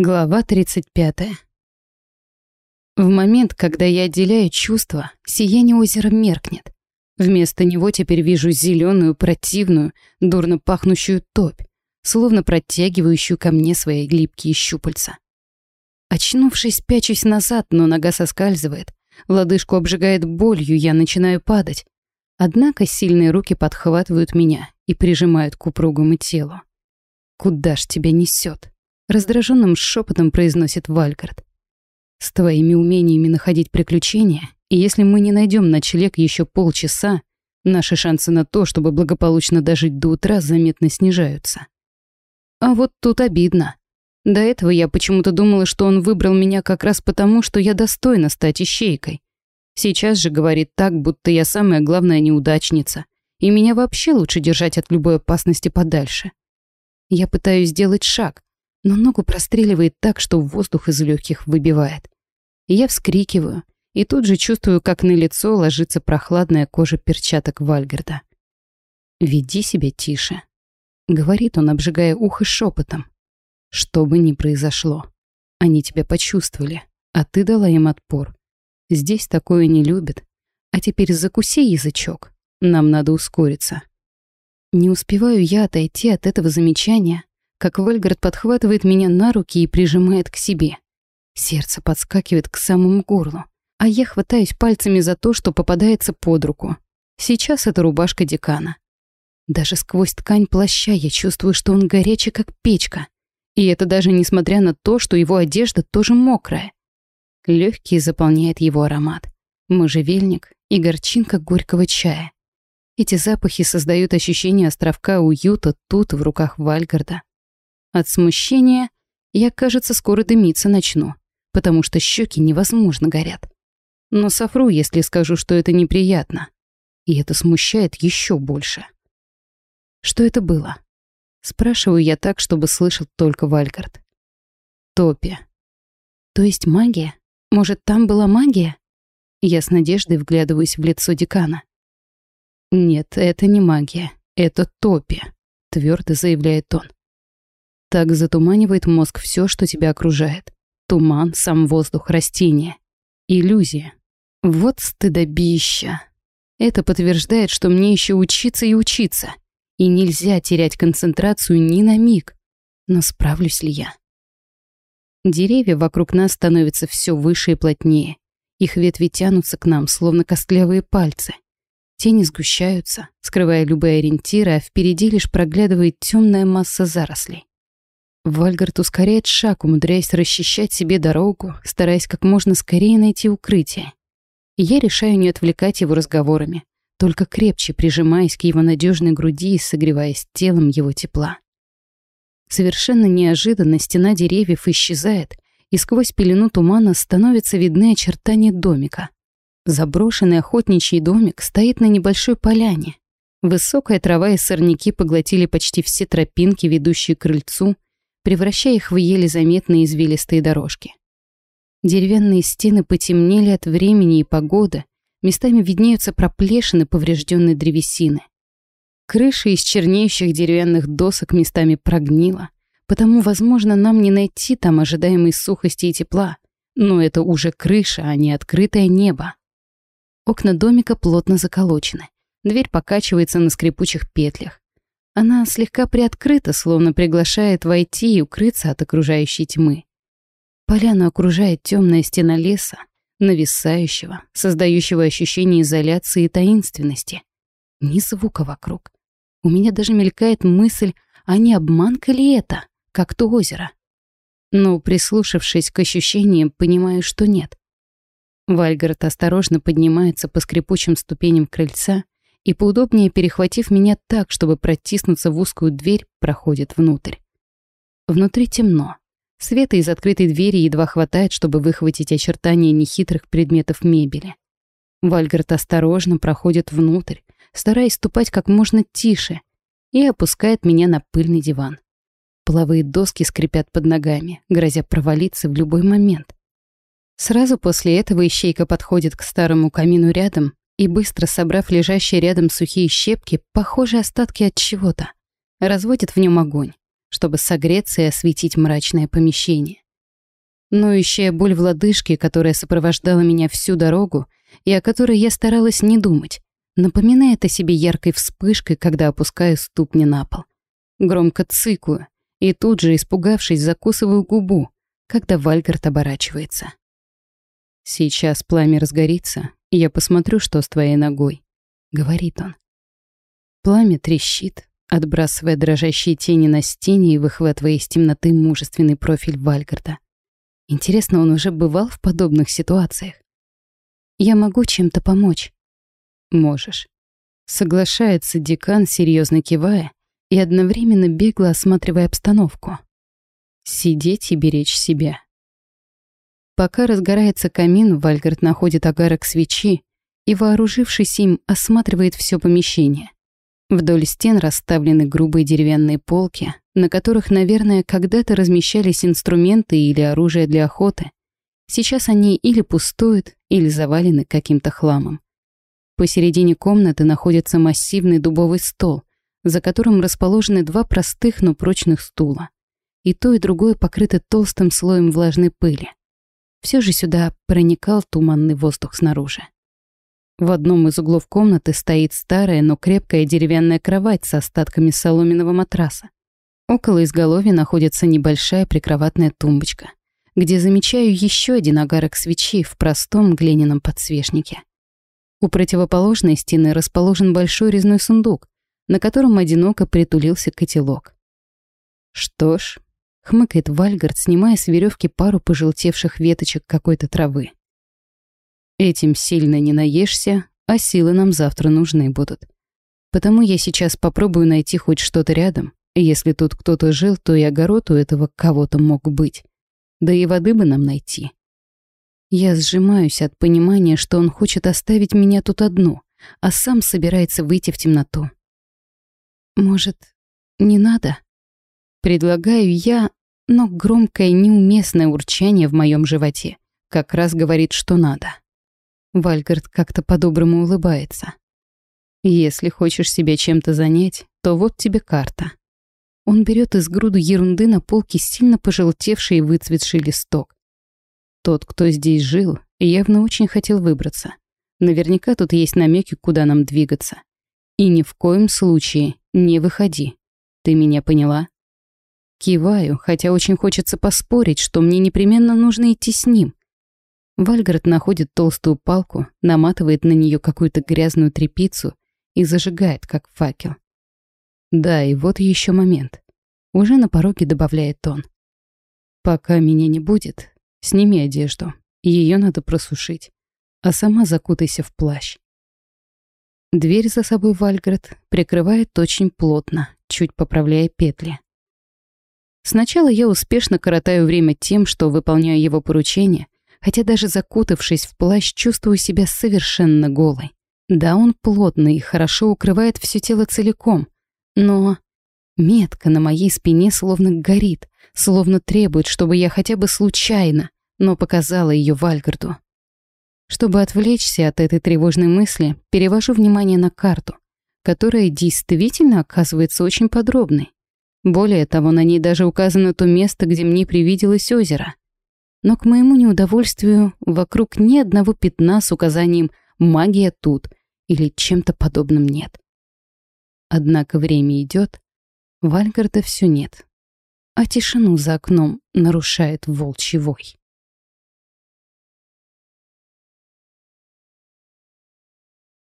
Глава 35. В момент, когда я отделяю чувства, сияние озера меркнет. Вместо него теперь вижу зеленую, противную, дурно пахнущую топь, словно протягивающую ко мне свои глибкие щупальца. Очнувшись, пячусь назад, но нога соскальзывает. Лодыжку обжигает болью, я начинаю падать. Однако сильные руки подхватывают меня и прижимают к упругому телу. Куда ж тебя несет? Раздраженным шепотом произносит Вальгард. С твоими умениями находить приключения, и если мы не найдем ночлег еще полчаса, наши шансы на то, чтобы благополучно дожить до утра, заметно снижаются. А вот тут обидно. До этого я почему-то думала, что он выбрал меня как раз потому, что я достойна стать ищейкой. Сейчас же говорит так, будто я самая главная неудачница, и меня вообще лучше держать от любой опасности подальше. Я пытаюсь сделать шаг, но ногу простреливает так, что воздух из легких выбивает. Я вскрикиваю и тут же чувствую, как на лицо ложится прохладная кожа перчаток Вальгарда. «Веди себя тише», — говорит он, обжигая ухо шепотом. «Что бы ни произошло, они тебя почувствовали, а ты дала им отпор. Здесь такое не любят. А теперь закуси язычок, нам надо ускориться». Не успеваю я отойти от этого замечания, как Вальгард подхватывает меня на руки и прижимает к себе. Сердце подскакивает к самому горлу, а я хватаюсь пальцами за то, что попадается под руку. Сейчас это рубашка декана. Даже сквозь ткань плаща я чувствую, что он горячий, как печка. И это даже несмотря на то, что его одежда тоже мокрая. Легкий заполняет его аромат. Можжевельник и горчинка горького чая. Эти запахи создают ощущение островка уюта тут, в руках Вальгарда. От смущения я, кажется, скоро дымиться начну, потому что щеки невозможно горят. Но софру, если скажу, что это неприятно. И это смущает еще больше. Что это было? Спрашиваю я так, чтобы слышал только Вальгард. Топи. То есть магия? Может, там была магия? Я с надеждой вглядываюсь в лицо декана. Нет, это не магия. Это топи, твердо заявляет он. Так затуманивает мозг все, что тебя окружает. Туман, сам воздух, растения. Иллюзия. Вот стыдобища. Это подтверждает, что мне еще учиться и учиться. И нельзя терять концентрацию ни на миг. Но справлюсь ли я? Деревья вокруг нас становятся все выше и плотнее. Их ветви тянутся к нам, словно костлявые пальцы. Тени сгущаются, скрывая любые ориентиры, а впереди лишь проглядывает темная масса зарослей. Вальгард ускоряет шаг, умудряясь расчищать себе дорогу, стараясь как можно скорее найти укрытие. Я решаю не отвлекать его разговорами, только крепче прижимаясь к его надежной груди и согреваясь телом его тепла. Совершенно неожиданно стена деревьев исчезает, и сквозь пелену тумана становятся видны очертания домика. Заброшенный охотничий домик стоит на небольшой поляне. Высокая трава и сорняки поглотили почти все тропинки, ведущие к крыльцу, превращая их в еле заметные извилистые дорожки. Деревянные стены потемнели от времени и погоды, местами виднеются проплешины поврежденной древесины. Крыша из чернеющих деревянных досок местами прогнила, потому, возможно, нам не найти там ожидаемой сухости и тепла, но это уже крыша, а не открытое небо. Окна домика плотно заколочены, дверь покачивается на скрипучих петлях. Она слегка приоткрыта, словно приглашает войти и укрыться от окружающей тьмы. Поляну окружает темная стена леса, нависающего, создающего ощущение изоляции и таинственности. Ни звука вокруг. У меня даже мелькает мысль, а не обманка ли это, как то озеро? Но, прислушавшись к ощущениям, понимаю, что нет. Вальгард осторожно поднимается по скрипучим ступеням крыльца и, поудобнее перехватив меня так, чтобы протиснуться в узкую дверь, проходит внутрь. Внутри темно. Света из открытой двери едва хватает, чтобы выхватить очертания нехитрых предметов мебели. Вальгард осторожно проходит внутрь, стараясь ступать как можно тише, и опускает меня на пыльный диван. Половые доски скрипят под ногами, грозя провалиться в любой момент. Сразу после этого ищейка подходит к старому камину рядом и, быстро собрав лежащие рядом сухие щепки, похожие остатки от чего-то, разводит в нем огонь, чтобы согреться и осветить мрачное помещение. Ноющая боль в лодыжке, которая сопровождала меня всю дорогу и о которой я старалась не думать, напоминает о себе яркой вспышкой, когда опускаю ступни на пол. Громко цыкаю и тут же, испугавшись, закусываю губу, когда Вальгард оборачивается. «Сейчас пламя разгорится, я посмотрю, что с твоей ногой», — говорит он. Пламя трещит, отбрасывая дрожащие тени на стене и выхватывая из темноты мужественный профиль Вальгарда. Интересно, он уже бывал в подобных ситуациях? «Я могу чем-то помочь?» «Можешь». Соглашается декан, серьезно кивая и одновременно бегло осматривая обстановку. «Сидеть и беречь себя». Пока разгорается камин, Вальгард находит огарок свечи и, вооружившись им, осматривает все помещение. Вдоль стен расставлены грубые деревянные полки, на которых, наверное, когда-то размещались инструменты или оружие для охоты. Сейчас они или пустуют, или завалены каким-то хламом. Посередине комнаты находится массивный дубовый стол, за которым расположены два простых, но прочных стула. И то, и другое покрыто толстым слоем влажной пыли. Все же сюда проникал туманный воздух снаружи. В одном из углов комнаты стоит старая, но крепкая деревянная кровать с остатками соломенного матраса. Около изголовья находится небольшая прикроватная тумбочка, где замечаю еще один огарок свечи в простом глиняном подсвечнике. У противоположной стены расположен большой резной сундук, на котором одиноко притулился котелок. Что ж, хмыкает Вальгард, снимая с веревки пару пожелтевших веточек какой-то травы. Этим сильно не наешься, а силы нам завтра нужны будут. Потому я сейчас попробую найти хоть что-то рядом. Если тут кто-то жил, то и огород у этого кого-то мог быть. Да и воды бы нам найти. Я сжимаюсь от понимания, что он хочет оставить меня тут одну, а сам собирается выйти в темноту. Может, не надо? Предлагаю я, но громкое неуместное урчание в моем животе как раз говорит, что надо. Вальгард как-то по-доброму улыбается. «Если хочешь себя чем-то занять, то вот тебе карта». Он берет из груды ерунды на полке сильно пожелтевший и выцветший листок. Тот, кто здесь жил, явно очень хотел выбраться. Наверняка тут есть намеки, куда нам двигаться. И ни в коем случае не выходи. Ты меня поняла? Киваю, хотя очень хочется поспорить, что мне непременно нужно идти с ним. Вальгард находит толстую палку, наматывает на нее какую-то грязную тряпицу и зажигает, как факел. Да, и вот еще момент. Уже на пороге добавляет он. Пока меня не будет, сними одежду. Ее надо просушить. А сама закутайся в плащ. Дверь за собой Вальгард прикрывает очень плотно, чуть поправляя петли. Сначала я успешно коротаю время тем, что выполняю его поручения, хотя даже закутавшись в плащ, чувствую себя совершенно голой. Да, он плотный и хорошо укрывает все тело целиком, но метка на моей спине словно горит, словно требует, чтобы я хотя бы случайно, но показала ее Вальгарду. Чтобы отвлечься от этой тревожной мысли, перевожу внимание на карту, которая действительно оказывается очень подробной. Более того, на ней даже указано то место, где мне привиделось озеро — но к моему неудовольствию вокруг ни одного пятна с указанием «магия тут» или чем-то подобным нет. Однако время идет, Вальгарда все нет, а тишину за окном нарушает волчий вой.